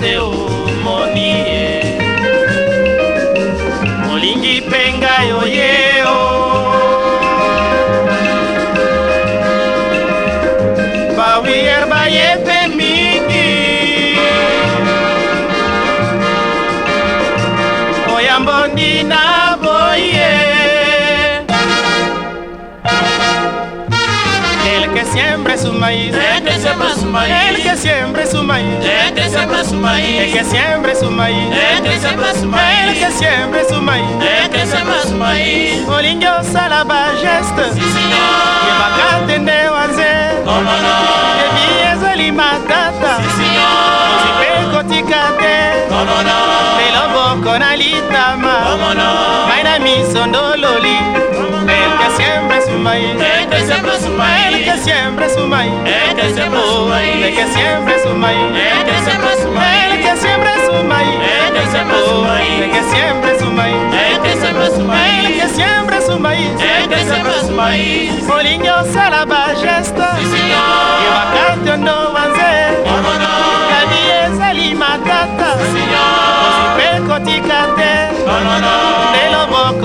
te omoni ye. Olingi mpe ngai oyeo bawier baye mpe mingi. Oyambondi que siempre su maíz El que siembra su maíz. el que siempre su maíz El que siembra su el maíz. que siempre su maíz El que siembra su el maíz. que siempre su maíz El que siembra su maíz. geste Sí, señor. ebakatende wanze Cómo no. ebi ezali matata Sí, señor. mpe kotika te Cómo no. eloboko na litama Cómo no. ngai na miso ndololi el que siempre su maíz El que siembra su el maíz. que siempre su maíz El que siembra su Oh, maíz. el que siempre su maíz El que siembra su el maíz. que siempre su maíz El que siembra su Oh, maíz. el que siempre su maíz El que siembra su el maíz. que siempre su maíz El que siembra su maíz. olingi osala bageste Sí, señor. ebakati ondo wanze Cómo no. kadi ezali matata Señor. mpe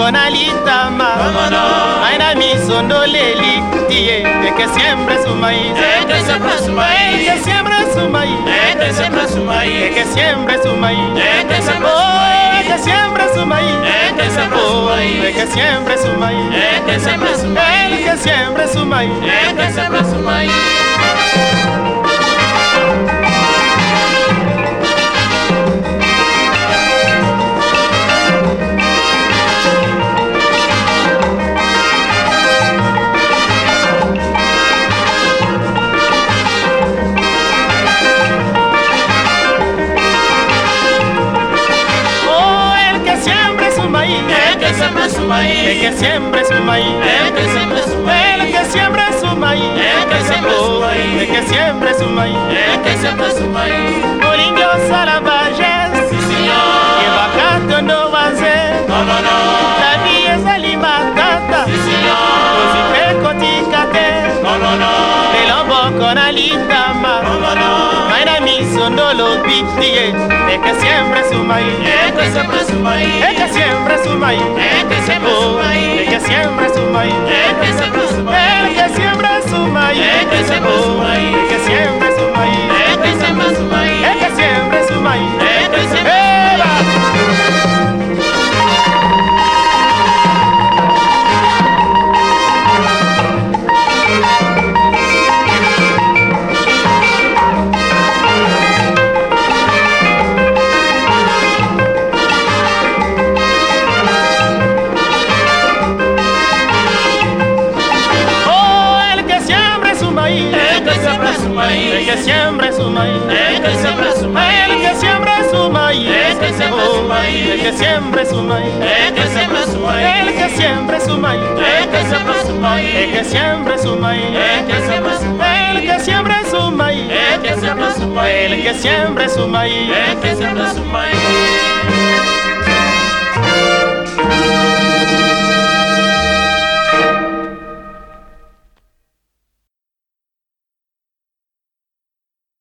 loboko na litama Cómo no. ngai na miso ndoleli tie eke siempre su maíz El que siembra su maíz. eke siempre su maíz El que siembra su maíz. eke siempre su maíz El que siembra su Oh, maíz. eke siempre su maíz El que siembra su Oh, maíz. eke siempre su maíz El que siembra su maíz. el que siempre su maíz El que siembra su maíz. Siempre su maíz El que siembra su el maíz. que siempre su maíz El que siembra su el maíz. que siempre su maíz El que siembra su maíz. el que siempre su maíz El que siembra su maíz. olingi osala bageste Sí, señor. ebakati ondo wanze Cómo no. labi ezali matata Sí, señor. ozi mpe kotika te Cómo no. eloboko na litama Cómo no. ngai na miso ndolobi tie eke siempre su maíz El que siembra su maíz. eke siempre su maíz El que siembra su Oh, maíz. eke siempre su maíz El que siembra su maíz. que siempre su maíz El que siembra su Oh, maíz. Siempre su maíz El que siembra su el maíz. que siempre su maíz El que siembra su Oh, maíz. el que siempre su maíz El que siembra su maíz. el que siempre su maíz El que siembra su el maíz. que siempre su maíz El que siembra su maíz. el que siempre su maíz El que siembra su maíz. el que su maíz El que siembra su maíz.